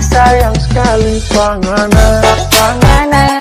sayang sekali panganan Panganan.